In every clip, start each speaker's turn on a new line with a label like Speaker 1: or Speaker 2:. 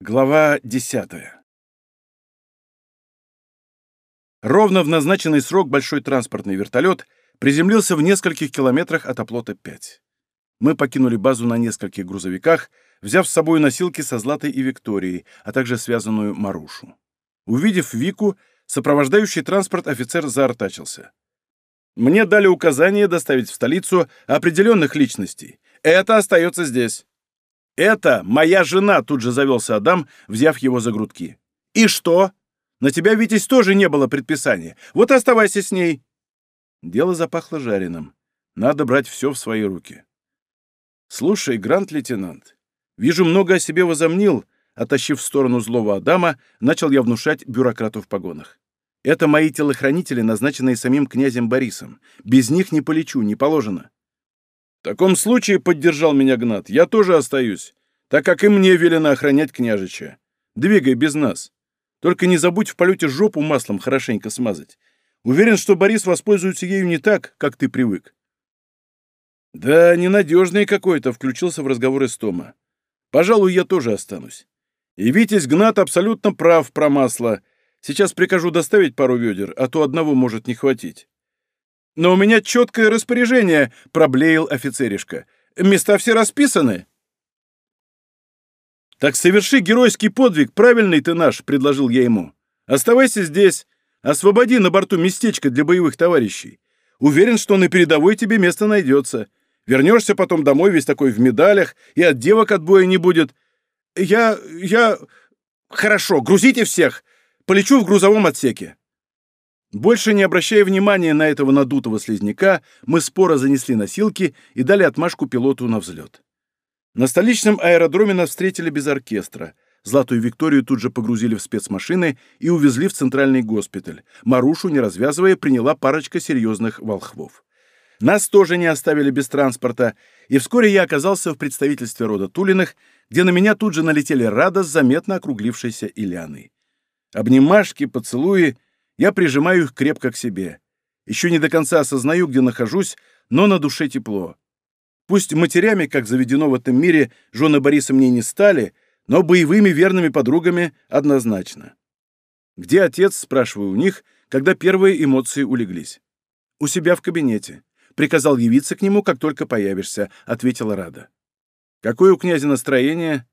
Speaker 1: Глава десятая. Ровно в назначенный срок большой транспортный вертолет приземлился в нескольких километрах от оплота 5. Мы покинули базу на нескольких грузовиках, взяв с собой носилки со Златой и Викторией, а также связанную Марушу. Увидев Вику, сопровождающий транспорт офицер заортачился. «Мне дали указание доставить в столицу определенных личностей. Это остается здесь». «Это моя жена!» — тут же завелся Адам, взяв его за грудки. «И что? На тебя, Витязь, тоже не было предписания. Вот и оставайся с ней!» Дело запахло жареным. Надо брать все в свои руки. «Слушай, грант-лейтенант, вижу, много о себе возомнил», оттащив в сторону злого Адама, начал я внушать бюрократу в погонах. «Это мои телохранители, назначенные самим князем Борисом. Без них не полечу, не положено». В таком случае, — поддержал меня Гнат, — я тоже остаюсь, так как и мне велено охранять княжича. Двигай без нас. Только не забудь в полете жопу маслом хорошенько смазать. Уверен, что Борис воспользуется ею не так, как ты привык. Да, ненадежный какой-то, — включился в разговор Истома. Пожалуй, я тоже останусь. И Витязь Гнат абсолютно прав про масло. Сейчас прикажу доставить пару ведер, а то одного может не хватить. «Но у меня четкое распоряжение», — проблеял офицеришка. «Места все расписаны». «Так соверши геройский подвиг, правильный ты наш», — предложил я ему. «Оставайся здесь, освободи на борту местечко для боевых товарищей. Уверен, что на передовой тебе место найдется. Вернешься потом домой весь такой в медалях, и от девок отбоя не будет. Я... я... Хорошо, грузите всех. Полечу в грузовом отсеке». Больше не обращая внимания на этого надутого слизняка, мы споро занесли носилки и дали отмашку пилоту на взлет. На столичном аэродроме нас встретили без оркестра. Златую Викторию тут же погрузили в спецмашины и увезли в центральный госпиталь. Марушу, не развязывая, приняла парочка серьезных волхвов. Нас тоже не оставили без транспорта, и вскоре я оказался в представительстве рода Тулиных, где на меня тут же налетели Рада с заметно округлившейся Ильяной. Обнимашки, поцелуи — я прижимаю их крепко к себе. Еще не до конца осознаю, где нахожусь, но на душе тепло. Пусть матерями, как заведено в этом мире, жены Бориса мне не стали, но боевыми верными подругами однозначно. «Где отец?» — спрашиваю у них, когда первые эмоции улеглись. «У себя в кабинете. Приказал явиться к нему, как только появишься», — ответила Рада. «Какое у князя настроение?»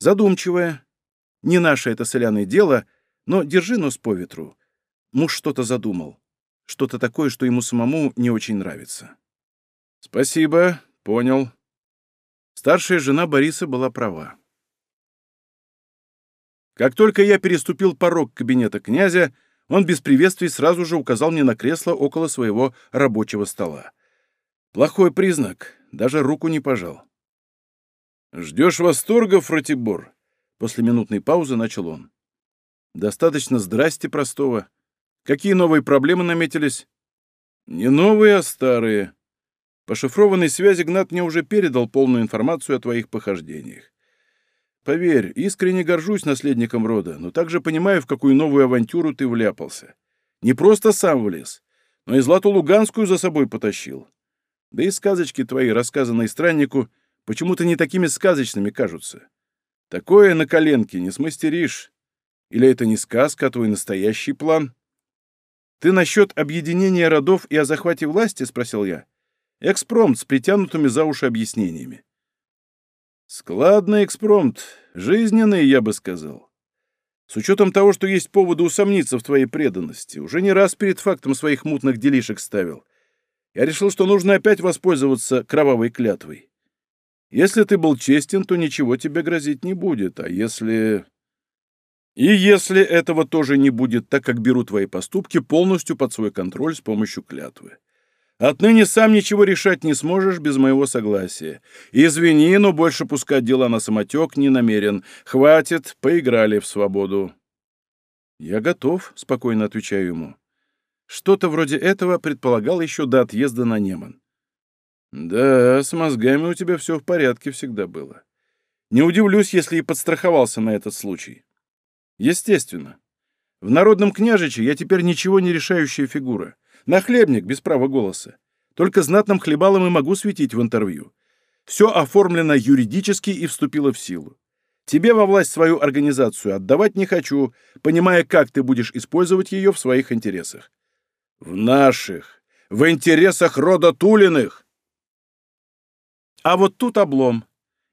Speaker 1: «Задумчивое. Не наше это соляное дело, но держи нос по ветру. Муж что-то задумал. Что-то такое, что ему самому не очень нравится. «Спасибо, понял». Старшая жена Бориса была права. Как только я переступил порог кабинета князя, он без приветствий сразу же указал мне на кресло около своего рабочего стола. Плохой признак, даже руку не пожал. «Ждешь восторга, Фратибор?» После минутной паузы начал он. «Достаточно здрасте простого. Какие новые проблемы наметились? Не новые, а старые. По шифрованной связи Гнат мне уже передал полную информацию о твоих похождениях. Поверь, искренне горжусь наследником рода, но также понимаю, в какую новую авантюру ты вляпался. Не просто сам влез, но и Злату Луганскую за собой потащил. Да и сказочки твои, рассказанные страннику, почему-то не такими сказочными кажутся. Такое на коленке не смастеришь. Или это не сказка, а твой настоящий план? «Ты насчет объединения родов и о захвате власти?» — спросил я. Экспромт с притянутыми за уши объяснениями. Складный экспромт, жизненный, я бы сказал. С учетом того, что есть поводы усомниться в твоей преданности, уже не раз перед фактом своих мутных делишек ставил. Я решил, что нужно опять воспользоваться кровавой клятвой. Если ты был честен, то ничего тебе грозить не будет, а если... И если этого тоже не будет, так как беру твои поступки полностью под свой контроль с помощью клятвы. Отныне сам ничего решать не сможешь без моего согласия. Извини, но больше пускать дела на самотек не намерен. Хватит, поиграли в свободу. Я готов, спокойно отвечаю ему. Что-то вроде этого предполагал еще до отъезда на Неман. Да, с мозгами у тебя все в порядке всегда было. Не удивлюсь, если и подстраховался на этот случай. Естественно. В народном княжиче я теперь ничего не решающая фигура. Нахлебник, без права голоса. Только знатным хлебалом и могу светить в интервью. Все оформлено юридически и вступило в силу. Тебе во власть свою организацию отдавать не хочу, понимая, как ты будешь использовать ее в своих интересах. В наших, в интересах рода Тулиных. А вот тут облом.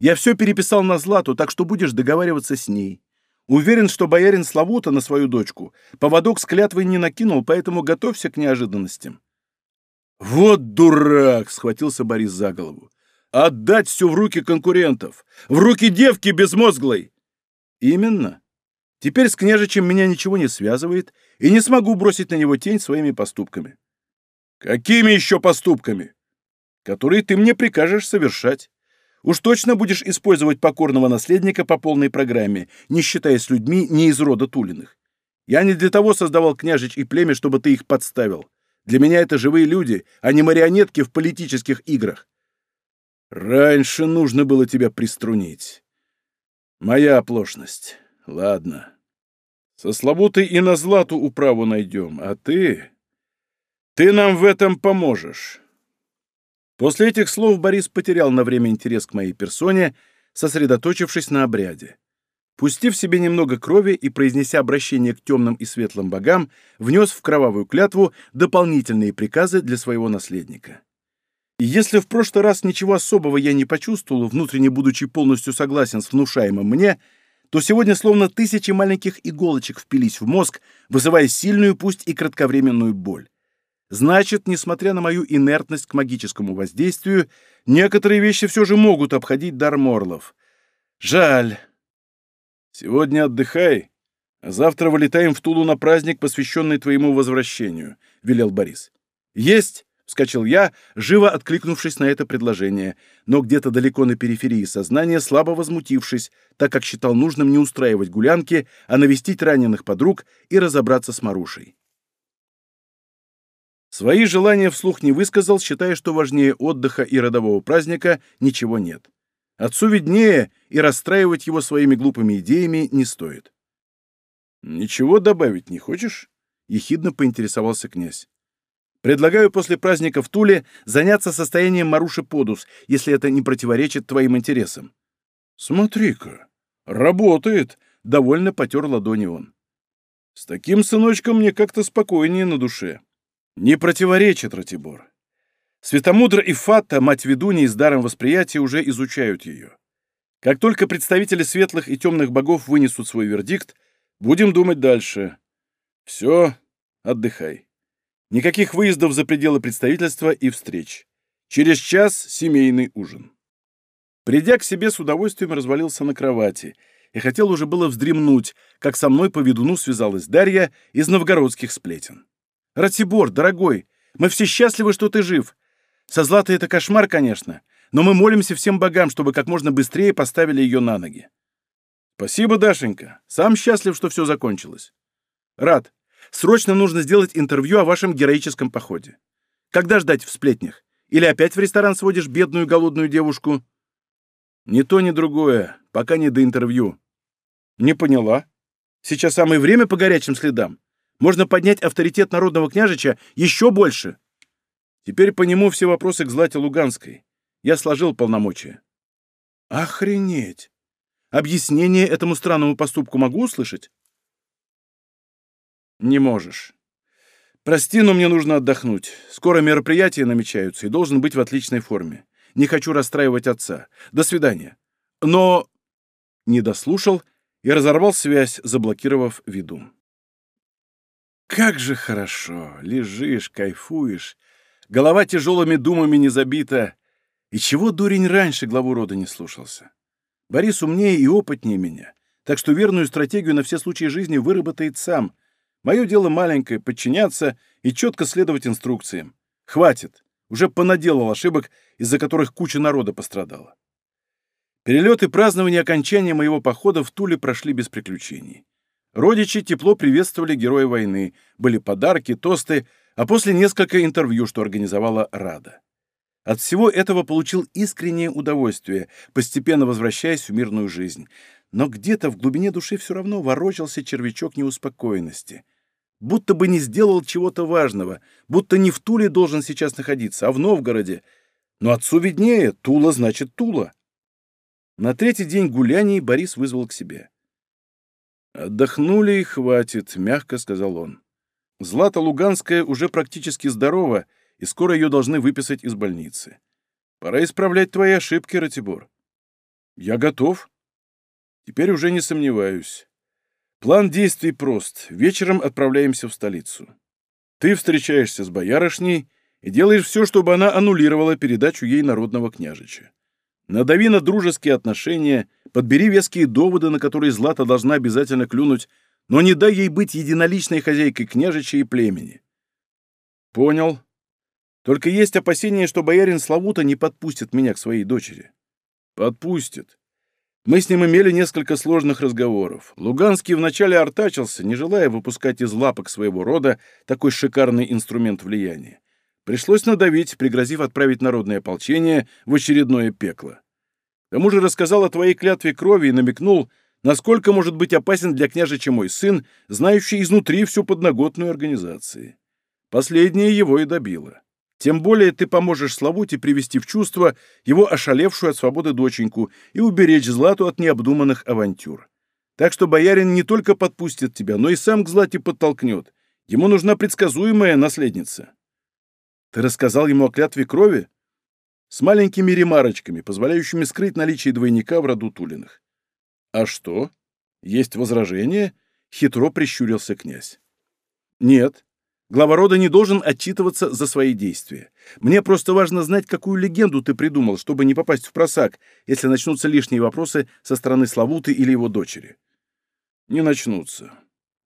Speaker 1: Я все переписал на Злату, так что будешь договариваться с ней. Уверен, что боярин Славута на свою дочку поводок с клятвой не накинул, поэтому готовься к неожиданностям. «Вот дурак!» — схватился Борис за голову. «Отдать все в руки конкурентов! В руки девки безмозглой!» «Именно. Теперь с княжичем меня ничего не связывает, и не смогу бросить на него тень своими поступками». «Какими еще поступками?» «Которые ты мне прикажешь совершать. Уж точно будешь использовать покорного наследника по полной программе, не считаясь людьми не из рода Тулиных. Я не для того создавал княжич и племя, чтобы ты их подставил. Для меня это живые люди, а не марионетки в политических играх. Раньше нужно было тебя приструнить. Моя оплошность. Ладно. Со Славутой и на Злату управу найдем, а ты... Ты нам в этом поможешь. После этих слов Борис потерял на время интерес к моей персоне, сосредоточившись на обряде. Пустив себе немного крови и произнеся обращение к темным и светлым богам, внес в кровавую клятву дополнительные приказы для своего наследника. И если в прошлый раз ничего особого я не почувствовал, внутренне будучи полностью согласен с внушаемым мне, то сегодня словно тысячи маленьких иголочек впились в мозг, вызывая сильную, пусть и кратковременную боль. Значит, несмотря на мою инертность к магическому воздействию, некоторые вещи все же могут обходить дар Морлов. Жаль. Сегодня отдыхай, а завтра вылетаем в Тулу на праздник, посвященный твоему возвращению, — велел Борис. Есть! — вскочил я, живо откликнувшись на это предложение, но где-то далеко на периферии сознания, слабо возмутившись, так как считал нужным не устраивать гулянки, а навестить раненых подруг и разобраться с Марушей. Свои желания вслух не высказал, считая, что важнее отдыха и родового праздника ничего нет. Отцу виднее, и расстраивать его своими глупыми идеями не стоит. «Ничего добавить не хочешь?» — ехидно поинтересовался князь. «Предлагаю после праздника в Туле заняться состоянием Маруши Подус, если это не противоречит твоим интересам». «Смотри-ка, работает!» — довольно потер ладони он. «С таким сыночком мне как-то спокойнее на душе». Не противоречит, Ратибор. Светомудр и Фатта, мать ведуньи с даром восприятия, уже изучают ее. Как только представители светлых и темных богов вынесут свой вердикт, будем думать дальше. Все, отдыхай. Никаких выездов за пределы представительства и встреч. Через час семейный ужин. Придя к себе, с удовольствием развалился на кровати и хотел уже было вздремнуть, как со мной по ведуну связалась Дарья из новгородских сплетен. Ратибор, дорогой, мы все счастливы, что ты жив. Со Златой это кошмар, конечно, но мы молимся всем богам, чтобы как можно быстрее поставили ее на ноги. Спасибо, Дашенька. Сам счастлив, что все закончилось. Рад. Срочно нужно сделать интервью о вашем героическом походе. Когда ждать в сплетнях? Или опять в ресторан сводишь бедную голодную девушку? Ни то, ни другое. Пока не до интервью. Не поняла. Сейчас самое время по горячим следам. Можно поднять авторитет народного княжича еще больше. Теперь по нему все вопросы к Злате Луганской. Я сложил полномочия. Охренеть! Объяснение этому странному поступку могу услышать? Не можешь. Прости, но мне нужно отдохнуть. Скоро мероприятия намечаются и должен быть в отличной форме. Не хочу расстраивать отца. До свидания. Но... Не дослушал и разорвал связь, заблокировав виду. Как же хорошо! Лежишь, кайфуешь, голова тяжелыми думами не забита. И чего дурень раньше главу рода не слушался? Борис умнее и опытнее меня, так что верную стратегию на все случаи жизни выработает сам. Мое дело маленькое — подчиняться и четко следовать инструкциям. Хватит, уже понаделал ошибок, из-за которых куча народа пострадала. Перелет и празднование окончания моего похода в Туле прошли без приключений. Родичи тепло приветствовали героя войны, были подарки, тосты, а после несколько интервью, что организовала Рада. От всего этого получил искреннее удовольствие, постепенно возвращаясь в мирную жизнь. Но где-то в глубине души все равно ворочался червячок неуспокоенности. Будто бы не сделал чего-то важного, будто не в Туле должен сейчас находиться, а в Новгороде. Но отцу виднее, Тула значит Тула. На третий день гуляний Борис вызвал к себе. «Отдохнули и хватит», — мягко сказал он. «Злата Луганская уже практически здорова, и скоро ее должны выписать из больницы. Пора исправлять твои ошибки, Ратибор». «Я готов». «Теперь уже не сомневаюсь. План действий прост. Вечером отправляемся в столицу. Ты встречаешься с боярышней и делаешь все, чтобы она аннулировала передачу ей народного княжича. Надави на дружеские отношения, подбери веские доводы, на которые Злата должна обязательно клюнуть, но не дай ей быть единоличной хозяйкой княжича и племени. Понял. Только есть опасение, что боярин Славута не подпустит меня к своей дочери. Подпустит. Мы с ним имели несколько сложных разговоров. Луганский вначале артачился, не желая выпускать из лапок своего рода такой шикарный инструмент влияния. Пришлось надавить, пригрозив отправить народное ополчение в очередное пекло. К тому же рассказал о твоей клятве крови и намекнул, насколько может быть опасен для княжича мой сын, знающий изнутри всю подноготную организации. Последнее его и добило. Тем более ты поможешь Славуте привести в чувство его ошалевшую от свободы доченьку и уберечь Злату от необдуманных авантюр. Так что боярин не только подпустит тебя, но и сам к Злате подтолкнет. Ему нужна предсказуемая наследница. Ты рассказал ему о клятве крови? С маленькими ремарочками, позволяющими скрыть наличие двойника в роду Тулиных. А что? Есть возражение? Хитро прищурился князь. Нет. Глава рода не должен отчитываться за свои действия. Мне просто важно знать, какую легенду ты придумал, чтобы не попасть в просак, если начнутся лишние вопросы со стороны Славуты или его дочери. Не начнутся.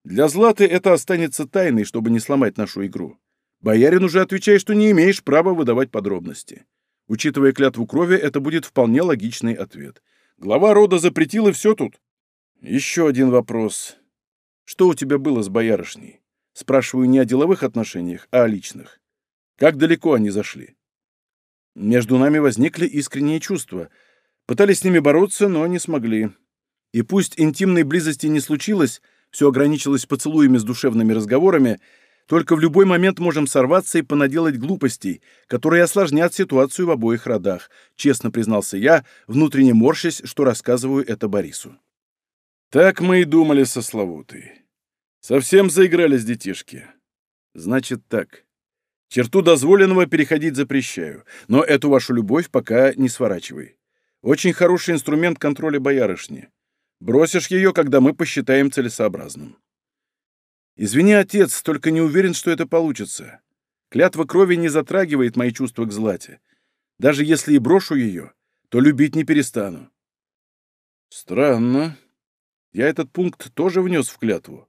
Speaker 1: Для Златы это останется тайной, чтобы не сломать нашу игру. Боярин уже отвечает, что не имеешь права выдавать подробности. Учитывая клятву крови, это будет вполне логичный ответ. Глава рода запретил, и все тут. Еще один вопрос. Что у тебя было с боярышней? Спрашиваю не о деловых отношениях, а о личных. Как далеко они зашли? Между нами возникли искренние чувства. Пытались с ними бороться, но не смогли. И пусть интимной близости не случилось, все ограничилось поцелуями с душевными разговорами, только в любой момент можем сорваться и понаделать глупостей, которые осложнят ситуацию в обоих родах, честно признался я, внутренне морщась, что рассказываю это Борису. Так мы и думали со Славутой. Совсем заигрались детишки. Значит так. Черту дозволенного переходить запрещаю, но эту вашу любовь пока не сворачивай. Очень хороший инструмент контроля боярышни. Бросишь ее, когда мы посчитаем целесообразным. «Извини, отец, только не уверен, что это получится. Клятва крови не затрагивает мои чувства к Злате. Даже если и брошу ее, то любить не перестану». «Странно. Я этот пункт тоже внес в клятву.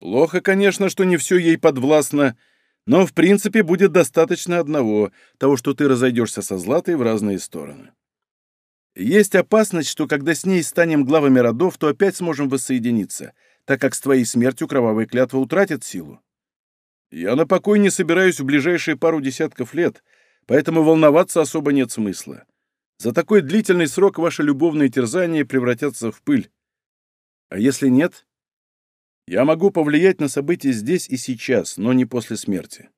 Speaker 1: Плохо, конечно, что не все ей подвластно, но в принципе будет достаточно одного, того, что ты разойдешься со Златой в разные стороны. Есть опасность, что когда с ней станем главами родов, то опять сможем воссоединиться — так как с твоей смертью кровавая клятва утратит силу. Я на покой не собираюсь в ближайшие пару десятков лет, поэтому волноваться особо нет смысла. За такой длительный срок ваши любовные терзания превратятся в пыль. А если нет? Я могу повлиять на события здесь и сейчас, но не после смерти.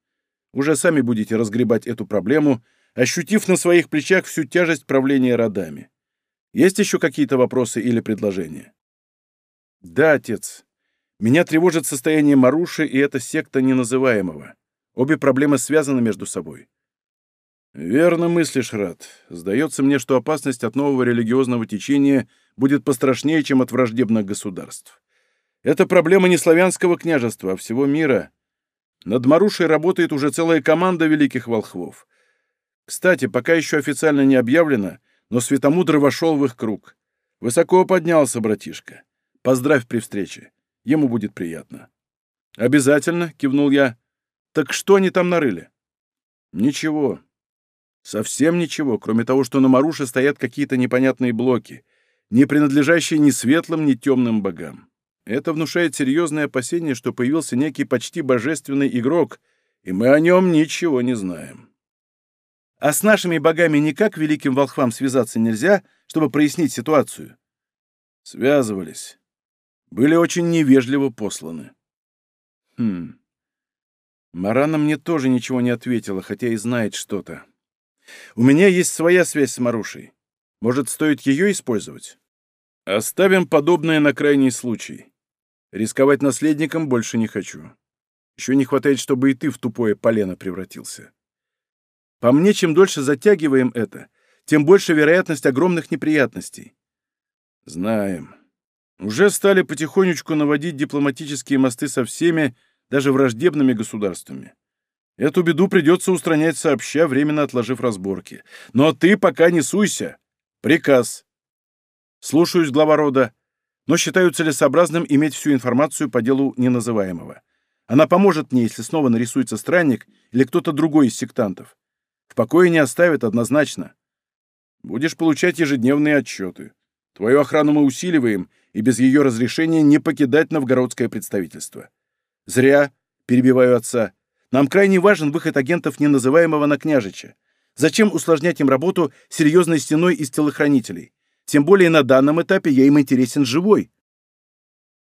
Speaker 1: Уже сами будете разгребать эту проблему, ощутив на своих плечах всю тяжесть правления родами. Есть еще какие-то вопросы или предложения? «Да, отец. Меня тревожит состояние Маруши и эта секта неназываемого. Обе проблемы связаны между собой». «Верно мыслишь, Рад. Сдается мне, что опасность от нового религиозного течения будет пострашнее, чем от враждебных государств. Это проблема не славянского княжества, а всего мира. Над Марушей работает уже целая команда великих волхвов. Кстати, пока еще официально не объявлено, но Светомудрый вошел в их круг. Высоко поднялся, братишка. Поздравь при встрече. Ему будет приятно». «Обязательно», — кивнул я. «Так что они там нарыли?» «Ничего. Совсем ничего, кроме того, что на Маруше стоят какие-то непонятные блоки, не принадлежащие ни светлым, ни темным богам. Это внушает серьезное опасение, что появился некий почти божественный игрок, и мы о нем ничего не знаем. А с нашими богами никак великим волхвам связаться нельзя, чтобы прояснить ситуацию? Связывались были очень невежливо посланы. Хм. Марана мне тоже ничего не ответила, хотя и знает что-то. У меня есть своя связь с Марушей. Может, стоит ее использовать? Оставим подобное на крайний случай. Рисковать наследником больше не хочу. Еще не хватает, чтобы и ты в тупое полено превратился. По мне, чем дольше затягиваем это, тем больше вероятность огромных неприятностей. Знаем. Уже стали потихонечку наводить дипломатические мосты со всеми, даже враждебными государствами. Эту беду придется устранять сообща, временно отложив разборки. Но ты пока не суйся. Приказ. Слушаюсь, глава рода, но считаю целесообразным иметь всю информацию по делу неназываемого. Она поможет мне, если снова нарисуется странник или кто-то другой из сектантов. В покое не оставит однозначно. Будешь получать ежедневные отчеты. Твою охрану мы усиливаем, и без ее разрешения не покидать новгородское представительство. Зря, перебиваю отца, нам крайне важен выход агентов неназываемого на княжича. Зачем усложнять им работу серьезной стеной из телохранителей? Тем более на данном этапе я им интересен живой.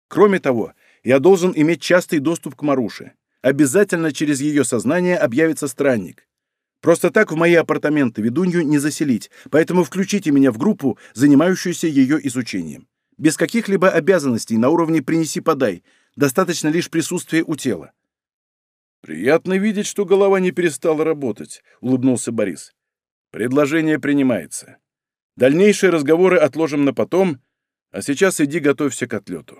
Speaker 1: Кроме того, я должен иметь частый доступ к Маруше. Обязательно через ее сознание объявится странник. Просто так в мои апартаменты ведунью не заселить, поэтому включите меня в группу, занимающуюся ее изучением. Без каких-либо обязанностей на уровне «принеси-подай», достаточно лишь присутствия у тела. «Приятно видеть, что голова не перестала работать», — улыбнулся Борис. «Предложение принимается. Дальнейшие разговоры отложим на потом, а сейчас иди готовься к отлету».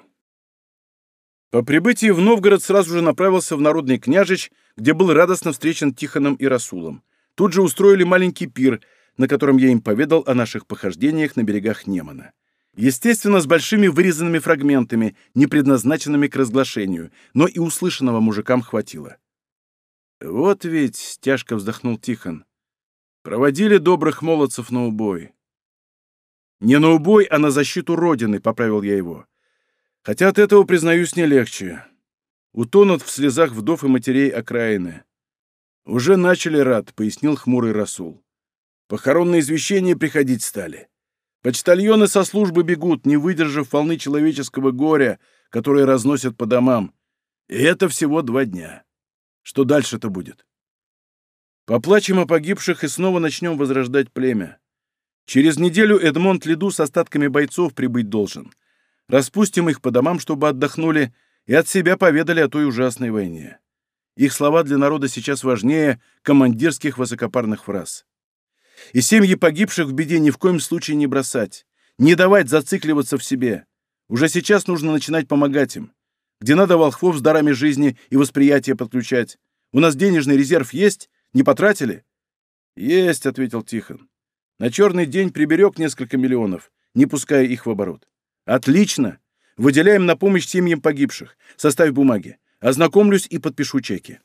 Speaker 1: По прибытии в Новгород сразу же направился в Народный княжич, где был радостно встречен Тихоном и Расулом. Тут же устроили маленький пир, на котором я им поведал о наших похождениях на берегах Немана. Естественно, с большими вырезанными фрагментами, не предназначенными к разглашению, но и услышанного мужикам хватило. «Вот ведь», — тяжко вздохнул Тихон, — «проводили добрых молодцев на убой». «Не на убой, а на защиту Родины», — поправил я его. «Хотя от этого, признаюсь, не легче. Утонут в слезах вдов и матерей окраины. «Уже начали, рад», — пояснил хмурый Расул. «Похоронные извещения приходить стали. Почтальоны со службы бегут, не выдержав волны человеческого горя, которые разносят по домам. И это всего два дня. Что дальше-то будет?» «Поплачем о погибших и снова начнем возрождать племя. Через неделю Эдмонд Лиду с остатками бойцов прибыть должен. Распустим их по домам, чтобы отдохнули, и от себя поведали о той ужасной войне. Их слова для народа сейчас важнее командирских высокопарных фраз. И семьи погибших в беде ни в коем случае не бросать, не давать зацикливаться в себе. Уже сейчас нужно начинать помогать им. Где надо волхвов с дарами жизни и восприятия подключать. У нас денежный резерв есть? Не потратили? Есть, — ответил Тихон. На черный день приберег несколько миллионов, не пуская их в оборот. Отлично! Выделяем на помощь семьям погибших. Составь бумаги. Ознакомлюсь и подпишу чеки.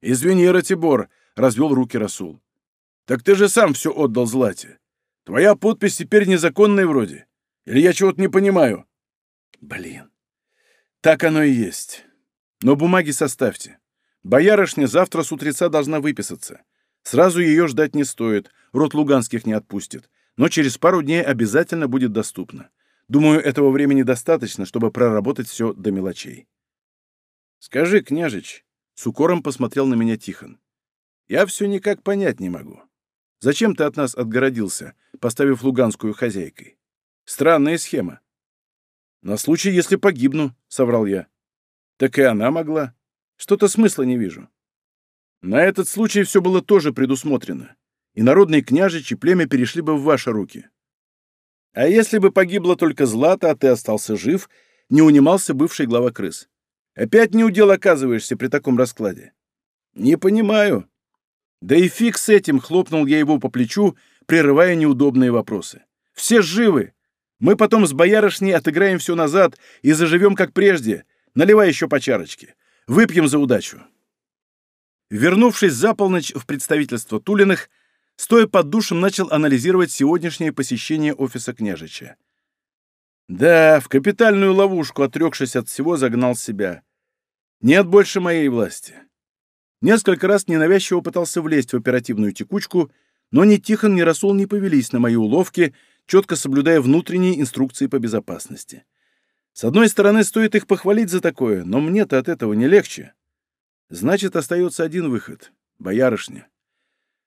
Speaker 1: «Извини, Ратибор», — развел руки Расул. «Так ты же сам все отдал Злате. Твоя подпись теперь незаконная вроде. Или я чего-то не понимаю?» «Блин, так оно и есть. Но бумаги составьте. Боярышня завтра с утреца должна выписаться. Сразу ее ждать не стоит, род Луганских не отпустит, но через пару дней обязательно будет доступно. Думаю, этого времени достаточно, чтобы проработать все до мелочей. «Скажи, княжич», — с укором посмотрел на меня Тихон, — «я все никак понять не могу. Зачем ты от нас отгородился, поставив луганскую хозяйкой? Странная схема». «На случай, если погибну», — соврал я. «Так и она могла. Что-то смысла не вижу». На этот случай все было тоже предусмотрено, и народные княжичи племя перешли бы в ваши руки. А если бы погибла только Злата, а ты остался жив, не унимался бывший глава крыс. Опять не удел оказываешься при таком раскладе. Не понимаю. Да и фиг с этим, хлопнул я его по плечу, прерывая неудобные вопросы. Все живы. Мы потом с боярышней отыграем все назад и заживем как прежде. Наливай еще по чарочке. Выпьем за удачу. Вернувшись за полночь в представительство Тулиных, стоя под душем, начал анализировать сегодняшнее посещение офиса княжича. Да, в капитальную ловушку, отрекшись от всего, загнал себя. Нет больше моей власти. Несколько раз ненавязчиво пытался влезть в оперативную текучку, но ни Тихон, ни Расул не повелись на мои уловки, четко соблюдая внутренние инструкции по безопасности. С одной стороны, стоит их похвалить за такое, но мне-то от этого не легче. Значит, остается один выход — боярышня.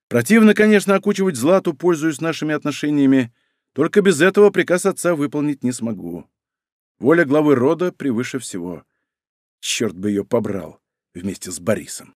Speaker 1: Противно, конечно, окучивать Злату, пользуясь нашими отношениями, только без этого приказ отца выполнить не смогу. Воля главы рода превыше всего. Черт бы ее побрал вместе с Борисом.